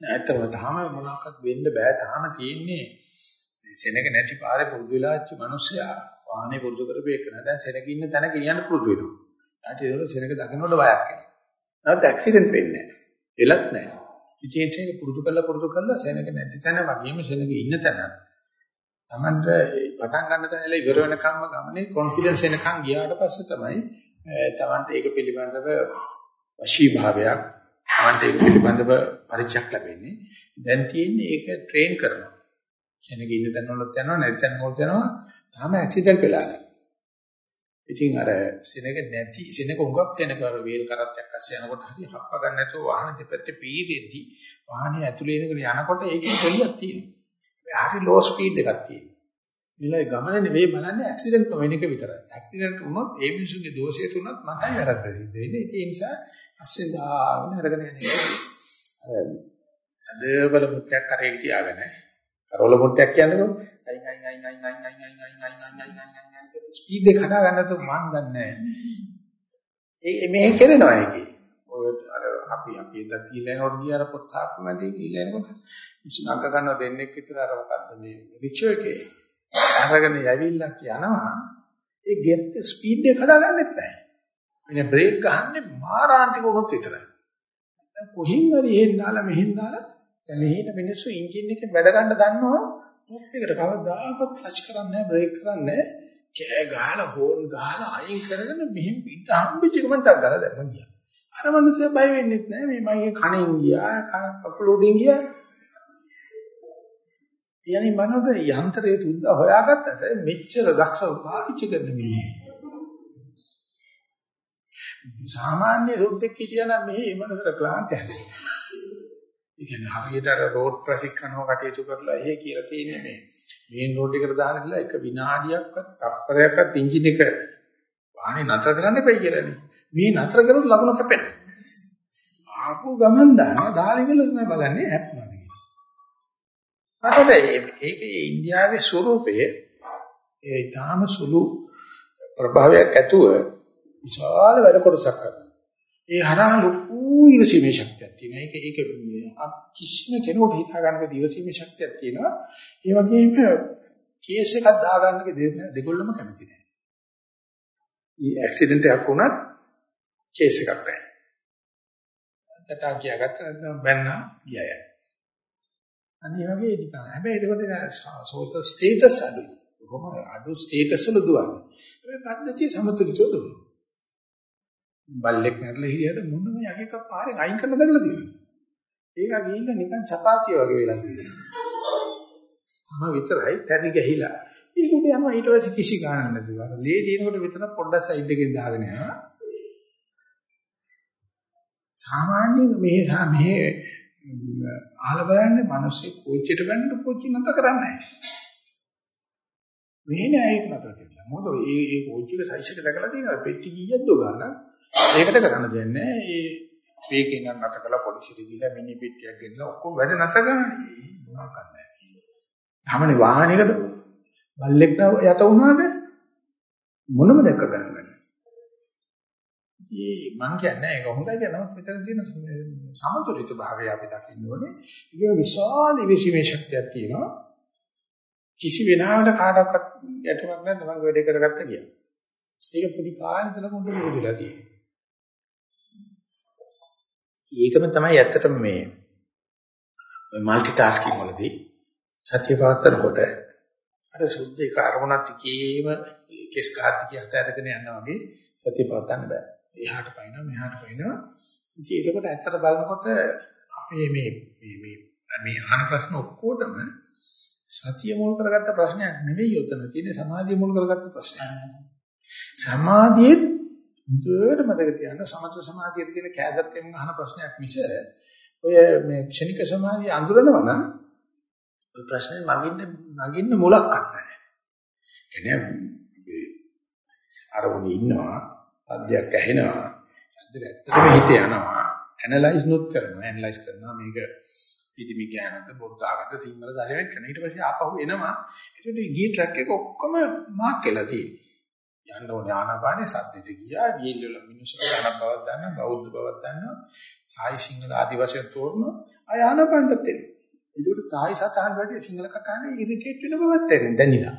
ඇත්තම තාම මොනවාක්වත් වෙන්න බෑ. තාම තියෙන්නේ සෙනග නැති පාරේ පුරුදු වෙලාච්ච මිනිස්සයා වාහනේ පුරුදු කරපු එක නෑ. දැන් සෙනග ඉන්න තැන කියන්න පුරුදු වෙනවා. ඊට ඒක සෙනග දකින්නකොට බයක් එනවා. නැත්නම් ඇක්සිඩන්ට් වෙන්නේ නෑ. එලත් නෑ. ඉතින් ඒක පුරුදු කරලා පුරුදු කරලා සෙනග නැති තැන වගේම සෙනග ඉන්න තැන තමන්ට පටන් ගන්න තැන ඉල ඉවර වෙනකම්ම ගමනේ කොන්ෆිඩන්ස් එනකම් ගියාට පස්සේ තමයි තමන්ට ඒක පිළිබඳව වශී භාවයක් තමන්ට ඒක පිළිබඳව පරිචයක් ලැබෙන්නේ. දැන් තියෙන්නේ ඒක ට්‍රේන් කරනවා. සෙනග ඉන්න තැන වලත් යනවා නැති තැන වලත් යනවා. තාම ඇක්සිඩන්ට් වෙලා නැහැ. ඉතින් අර සෙනග නැති සෙනග උඟක් සෙනග අර වේල් කරත්තයක් අස්සේ යනකොට හරි හප්ප ගන්න නැතුව වාහන දෙපැත්තේ පීරෙද්දි වාහනේ ඇතුලේ ඉනගෙන යනකොට ඒකේ පොලියක් තියෙනවා. හරි ලෝ ස්පීඩ් එකක් තියෙනවා. ඉතින් ගමන නෙවෙයි බලන්නේ ඇක්සිඩන්ට් නොවෙන එක විතරයි. ඇක්සිඩන්ට් වුණොත් ඒ මිනිසුන්ගේ දෝෂයට වුණත් මටයි වැරද්ද සිද්ධ වෙන්නේ. ඒ නිසා අස්සේ දාගෙන අරගෙන යන්නේ. අද බල මුට්ටයක් කරේ තියාගෙන කරවල මුට්ටයක් කියන්නේ අයින් අයින් අයින් අයින් අයින් අයින් අයින් අයින් අයින් අයින් අයින් අයින් ස්පීඩ් එක හදා ගන්න තු මන් ගන්නෑ. ඒ මේ කෙරෙනවා ඒකේ. ඔය අර අපි අපි එදා කීලෙනකොට ගියාර පොත් සාප්පු මැදේ කීලෙනකොට මිෂනක ගන්න දෙන්නෙක් විතර අර මොකද්ද මේ රික්ෂෝ එකේ අරගෙන යවිල්ලක් යනවා ඒ ගෙත් ස්පීඩ් එක හදාගන්නෙත් නැහැ. මෙන්න බ්‍රේක් ගහන්නේ මාරාන්තික වුණොත් විතරයි. කොහින් හරි එහෙන් දාලා මෙහෙන් දාලා දැන් මෙහෙන මිනිස්සු එන්ජින් එකේ වැඩ ගන්න දන්නවා මොකද ඒකට කවදාකවත් ක්ලච් කරන්නේ නැහැ බ්‍රේක් කරන්නේ නැහැ. කෑ ගහලා හෝන් ගහලා අයින් කරගෙන මෙහෙන් පිට හම්බෙච්ච ගමන්ට ගාලා දැම්ම ගියා. අර මිනිස්සු බය වෙන්නෙත් නැහැ මේ මගේ කණෙන් ගියා කකුල උඩින් ගියා යන්නේ මනෝද යන්ත්‍රයේ තුන්ද හොයාගත්තට මෙච්චර දක්ෂව පාවිච්චි කරන මිනිහ. සාමාන්‍ය රොඩ් එකේ කියනවා මේ මනසට ක්ලාන්ත හැදෙනවා. ඒ කියන්නේ හරියට අර රෝඩ් ට්‍රැෆික් කරනවා කටයුතු කරලා එහෙ කියලා තියෙන්නේ මේ මේන් රෝඩ් එකට දාන ඉතලා එක විනාඩියක්වත් තප්පරයක්වත් එන්ජින් එක වාහනේ නතර කරන්න එපයි කියලානේ. මේ නතර කරොත් ලකුණු කැපෙනවා. ආපු ගමන් දානවා දාලිගල තමයි බලන්නේ ඇප් නේද අරද ඒකේ ඉන්දියාවේ ස්වරූපයේ ඒ ඊටාම සුළු ප්‍රභාවයක් ඇතුව විශාල වැඩ කොටසක් කරනවා. ඒ හරහා ලොකු ඉවසීමේ ශක්තියක් තියෙනවා. ඒක ඒක කිසිම කෙනෙකුට හිතා ගන්නක ඉවසීමේ ශක්තියක් තියෙනවා. ඒ වගේම කේස් එකක් දාගන්නක දෙගොල්ලම කැමති නැහැ. ඊ ඇක්සිඩන්ට් එකක් වුණත් කේස් එකක් නැහැ. ටටා කියාගත්ත නැත්නම් බැන්නා ගියා. අනිත් වගේ නිකන්. හැබැයි ඒකට සෝෂල් ස්ටේටස් අඩුයි. කොහොම අඩු ස්ටේටස් වල දුවන්නේ. හැබැයි පද්ධතිය සමතුලිතව දුවනවා. බල්ලෙක් නැරලා හිරියට මොනම යකෙක් පාරෙන් අයින් කරලා දාලා තියෙනවා. ඒක ගිහිල්ලා නිකන් චපාතිය වගේ වෙලා තියෙනවා. මම විතරයි තැරි ගහිලා. ඒක උඩ යනවා ඊට පස්සේ කිසි ගාණක් නැතුව. ලේ දිනකොට විතර පොඩ්ඩක් සයිඩ් එකෙන් දාගෙන යනවා. සාමාන්‍යයෙන් මේ මේ අහලා බලන්න මිනිස්සු කොච්චර වෙන්න කොච්චි නැත කරන්නේ මේ නෑ ඒක නතර කියලා. මොකද මේ මේ කොච්චික සයිස් එක දැකලා තියෙනවා පෙට්ටි කීයක් දෝ ගන්න. ඒකට කරන්න දෙන්නේ ඒ මේකෙන් නම් නැත කළා පොලිසියට ගිහලා මිනි පෙට්ටියක් ගෙනලා ඔක්කොම වැඩ නැත ගන්න. මොනවක් නැහැ. තමනේ වාහනයකට බල්ලෙක් යට වුණාද මොනම දැක්ක ගන්න ඉතින් මම කියන්නේ ඒක හොඳයි කියනවා මෙතන තියෙන සමතුලිත භාවය අපි දකින්න ඕනේ. ඒක විශාල විශ්ීමේ ශක්තියක් තියෙනවා. කිසි වෙනාවට කාටවත් යටමක් නැත්නම් මම වැඩේ කරගත්ත කියලා. ඒක පොඩි කාලේ ඉඳලා මොකද වෙලා තියෙන්නේ. ඒකම තමයි ඇත්තටම මේ মালටි ටාස්කින් වලදී සත්‍ය පවත්තරකොට අර සුද්ධ ඒක අරමුණක් තිකේම කෙස් ගහත් කිය හත ඇදගෙන යනවා වගේ සත්‍ය පවත්න්න බෑ. එහාට පයින්නවා මෙහාට පයින්නවා. ඉතින් ඒකකොට ඇත්තට බලනකොට අපේ මේ මේ මේ මේ අහන ප්‍රශ්න ඔක්කොටම සතිය මුල් කරගත්ත ප්‍රශ්නයක් නෙවෙයි උතන තියෙන්නේ සමාධිය මුල් කරගත්ත ප්‍රශ්නයක්. සමාධියේ මුදුවට මතක තියාගන්න සමථ සමාධියේ තියෙන කෑදරකෙන් අහන ප්‍රශ්නයක් මිස ඔය මේ ක්ෂණික සමාධිය අඳුරනවා නම් ඔය ප්‍රශ්නේ නගින්න නගින්න මුලක්වත් නැහැ. කියන්නේ අරමුණේ ඉන්නවා සද්දයක් ඇහෙනවා. සද්දෙට ඇත්තටම හිත යනවා. ඇනලයිස් නොත් කරනවා. ඇනලයිස් කරනවා මේක පිටිමි ඥානද බොද්ධාගත සිංහල ධර්මයෙන් කරන ඊට පස්සේ ආපහු එනවා. ඒකට ගිය ට්‍රැක් එක ඔක්කොම මාක් වෙලා තියෙනවා. යන්න ඕනේ ආනාපානේ සද්දෙට ගියා. ගිහිල්ලා මිනිස්සු ගන්න බවක් දන්නවා. බෞද්ධ බවක් දන්නවා. තායි සිංහල ආදි වශයෙන් තෝරන ආයානපණ්ඩත් එන්නේ. ඒකට තායි සතහන් වලට සිංහල කතාවේ ඉරිටේට් වෙන බවක් තේරෙන්නේ දැනිලා.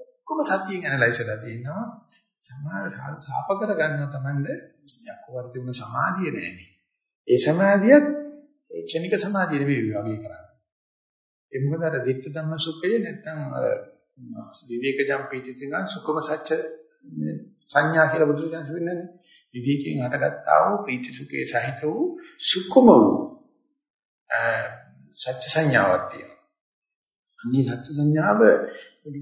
ඔක්කොම සතියෙන් ඇනලයිස් කරලා තියෙනවා. සමාන සාප කර ගන්නවා Tamande යකෝ වර්ධින සමාධිය නෑනේ. ඒ සමාධියත් ක්ෂණික සමාධිය නෙවෙයි වගේ කරන්නේ. ඒ මොකද අර දිට්ඨ ධම්ම සුඛය නැත්නම් අර විවේකජම් පීතිතිංග සුඛම සච්ච සංඥා කියලා බුදුරජාණන් වහන්සේ විවේකයෙන් හටගත්තා වූ ප්‍රීති සුඛේ සහිත වූ සුඛම වූ සත්‍ය සංඥාවක් තියෙනවා. අනිත් සත්‍ය සංඥාව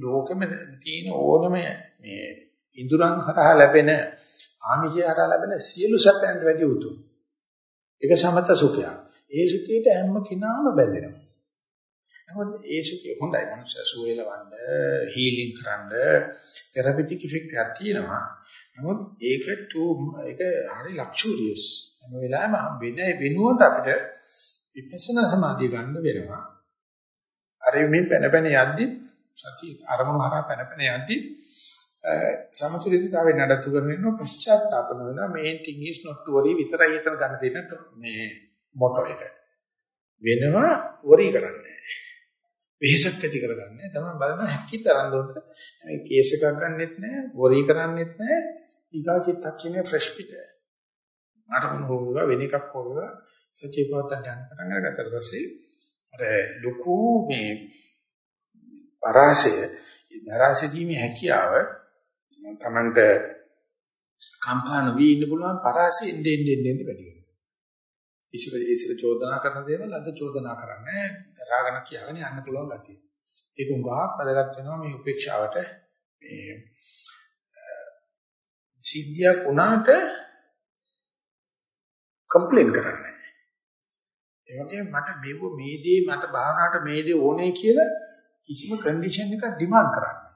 ලෝකෙම තියෙන ඕනම මේ ඉඳුරන් හරහා ලැබෙන ආමිෂය හරහා ලැබෙන සියලු සැපයන්ට වැඩි උතුම්. ඒක සමත සුඛයක්. ඒ සුඛයට හැම කෙනාම බැඳෙනවා. නමුත් ඒ සුඛය හොඳයි. මනුෂ්‍ය සුවේලවන්න, හීලින් කරන්න, තෙරපිටික් ඉෆෙක්ට් එකක් තියෙනවා. නමුත් ඒක ටු ඒක හරි ලක්ෂුරියස්. හැම වෙලාවෙම වෙන වෙනුවට අපිට විපස්සනා සමාධිය ගන්න වෙනවා. අර මේ පැන පැන යද්දි සතිය අරමුණු හරහා පැන පැන යද්දි සමතුලිතතාවය නඩත්තු කරගෙන පශ්චාත්තාපන වෙනවා main thing is not to worry විතරයි හිතන ගන්න තියෙන මේ මොටෝ එක. වෙනවා worry කරන්නේ. වෙහෙසක් ඇති කරගන්නේ. තමයි බලන හැකි තරම් දුන්නට මේ කේස් එකක් ගන්නෙත් නැහැ, worry කරන්නෙත් නැහැ. ඊගා චිත්තක්ෂණය ෆ්‍රෙෂ් පිට. අරමුණු හොරුවා වෙන එකක් හොරුවා සත්‍ය පවත්තන් යන පටන් අරගත්තට පස්සේ අර ලොකු මේ පරාසය දරාසීමේ හැකියාව තමන්ට කම්පාන වී ඉන්න පුළුවන් පරාසය ඉන්නේ ඉන්නේ ඉන්නේ වැඩි වෙනවා. ඉසිර ඉසිර චෝදනා කරන දේවල් අද චෝදනා කරන්නේ දරාගෙන කියාගෙන යන්න පුළුවන් ගතිය. ඒක උගාවක් වැදගත් වෙනවා මේ උපේක්ෂාවට මේ සිද්ධියක් වුණාට කම්ප්ලේන් කරන්නේ. ඒ වගේම මට මේව මේ දේ මට භාවනාවට මේ දේ ඕනේ කියලා කිසිම කන්ඩිෂන් එකක් ඩිමාන්ඩ් කරන්නේ.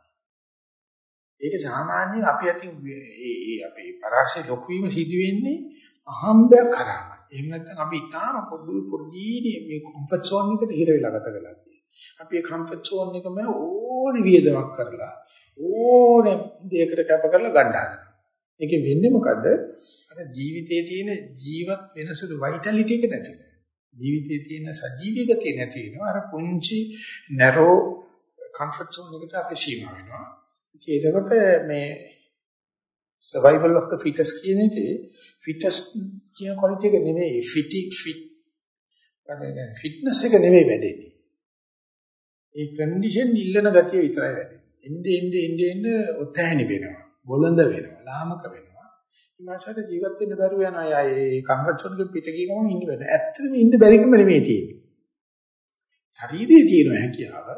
ඒක සාමාන්‍යයෙන් අපි අතින් ඒ අපේ පරාසය ලොකු වීම සිදු වෙන්නේ අහම්බයක් කරාම. එහෙම නැත්නම් අපි ඊටාම පොඩි පොඩි මේ කම්ෆර්ට් සෝන් එකට හිර වෙලා ගත කරලා තියෙනවා. අපි ඒ කම්ෆර්ට් සෝන් එකම ඕනේ වියදමක් කරලා ඕනේ දෙයකට කැප කරලා ගන්න හදනවා. ඒකෙ වෙන්නේ මොකද? අර ජීවිතයේ තියෙන ජීවත් වෙනසුළු වයිටැලිටි එක නැති වෙනවා. ජීවිතයේ තියෙන සජීවී ගතිය නැති වෙනවා. අර පුංචි නැරෝ කම්ෆර්ට් සෝන් එකට අපි සීමා වෙනවා. ඒකකොට මේ survival of the fittest කියන එකේ fittest කියන quality එක නෙමෙයි fitting fit ෆිට්නස් එක නෙමෙයි වැඩෙන්නේ. ඒ කන්ඩිෂන් ඉල්ලන ගතිය විතරයි වැඩෙන්නේ. එnde ende ende ende ඔතෑණි වෙනවා. බොළඳ වෙනවා, ලාමක වෙනවා. ඊමාචාට ජීවත් වෙන්න බැරුව යනවා. අය ඒ කම්ෆර්ට් සෝන් එකෙන් පිට ගිය ගමන් ඉන්න බෑ. ඇත්තටම ඉන්න බැරිකම නෙමෙයි තියෙන්නේ. ශරීරයේ තියෙන හැකියාව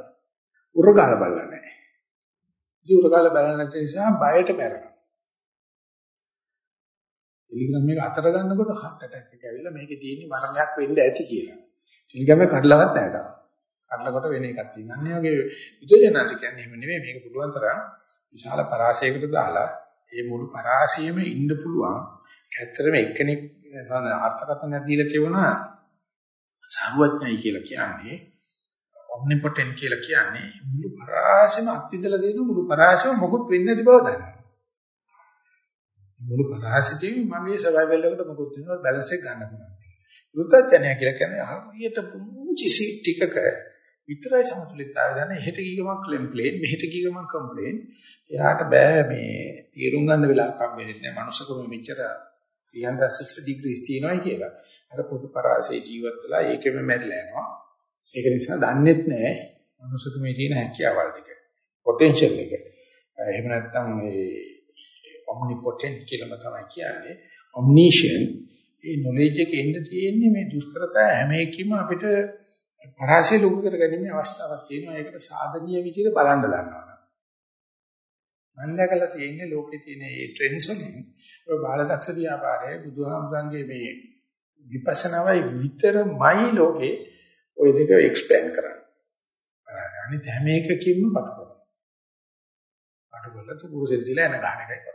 උරගාල බලලා නැහැ. ඉතින් උරගාල බලන නැති නිසා බයට මැරෙනවා. ටෙලිග්‍රෑම් එක අතර ගන්නකොට heart attack එක ඇවිල්ලා මේකේ තියෙන මරණයක් වෙන්න ඇති කියලා. ටෙලිග්‍රෑම් එක කඩලවත් නැහැ තාම. කඩනකොට වෙන එකක් තියෙනවා. අන්නේ වගේ විද්‍යාඥාන්ස කියන්නේ එහෙම නෙමෙයි මේක පුළුවන් තරම් විශාල පරාසයකට දාලා ඒ මුළු පරාසයෙම ඉන්න පුළුවන්. ඇත්තටම එක්කෙනෙක් අර්ථකථන දීලා තිබුණා සර්වඥයි කියලා කියන්නේ omnipotent කියලා කියන්නේ මුළු පරාසෙම අත්විඳලා දෙන මුළු පරාසෙම මොකුත් වෙන්නේ නැති බව දන්නවා. මුළු පරාසිතේ මගේ සර්වයිවල් එකට මොකුත් වෙනවා බැලන්ස් එක ගන්න පුළුවන්. වෘත්තඥය කියලා කියන්නේ හරියට පුංචි සීට් ටිකක විතරයි සමතුලිතතාවය දන්නේ. එහෙට ගිහම කම්ප්ලේන්, මෙහෙට ගිහම කම්ප්ලේන්. එයාට බෑ මේ තීරුම් ගන්න වෙලාවක් හම්බෙන්නේ නැහැ. මනුස්සකම මෙච්චර 360 degrees තියෙනවායි කියලා. අර පොදු පරාසයේ ජීවත් වෙලා ඒකෙම මැරිලා යනවා. ඒක නිසා දන්නේත් නැහැ මනුස්සකමේ තියෙන හැකියාවල් ටික. potential එක. එහෙම නැත්නම් මේ omnipotent කියලාම තමයි කියන්නේ. omniscient ඒ knowledge එක එන්න තියෙන්නේ මේ දුෂ්කරතා හැම එකකින්ම අපිට පරාසය ලොකු කරගැනීමේ අවස්ථාවක් තියෙනවා. ඒකට සාධනීය විදිහට බලන්න දන්නවා. මම දැකලා තියෙන්නේ ලෝකේ තියෙන මේ ට්‍රෙන්ඩ්ස් වලින් ඔය බාලදක්ෂ ව්‍යාපාරයේ බුදුහාමුදුරන්ගේ මේ විපස්සනාවයි විතරමයි ලෝකේ ওই දෙක එක්ස්පෑන්ඩ් කරන්නේ. අනිත් හැම එකකින්ම පටකොන. පටකොල්ල තු කුරුසෙල් දිලා එන ගන්න එකයි කරන්නේ.